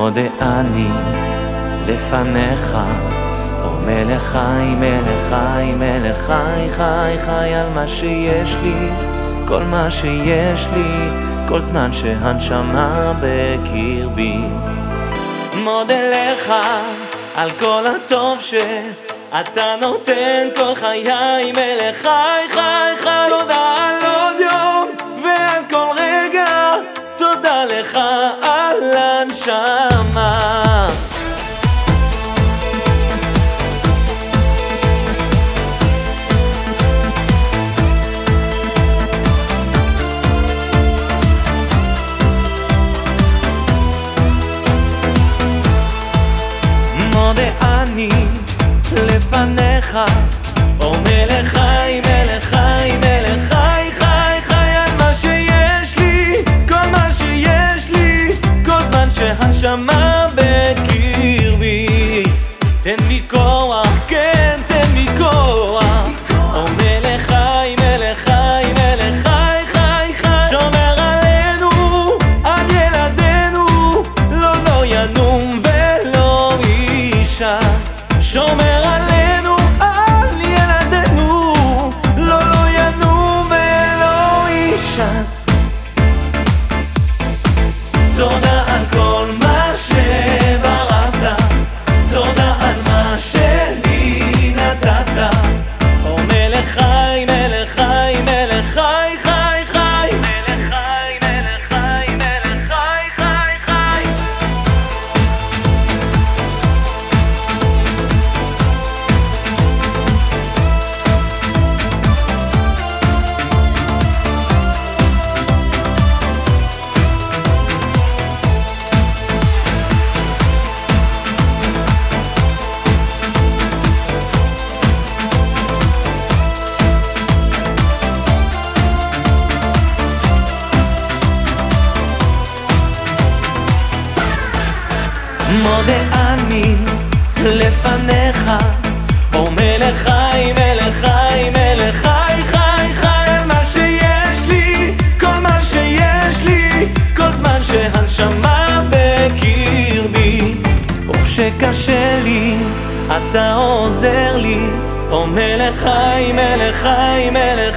מודה אני לפניך, או מלך חי, מלך חי, חי, חי, על מה שיש לי, כל מה שיש לי, כל זמן שהנשמה בקרבי. מודה לך על כל הטוב שאתה נותן כל חיי, מלך חי, חי, חי, תודה על עוד יום ועל כל רגע, תודה לך על הנשמה. מודה אני לפניך, או מלך חי, מלך חי, מלך חי, חי, חי על מה שיש לי, כל מה שיש לי, כל זמן שהנשמה בקרבי. תודה מודה אני לפניך, או חי, מלך חי, מלך חי, חי, מה שיש לי, מה שיש לי, כל זמן אתה עוזר לי, או מלך חי, מלך חי, מלך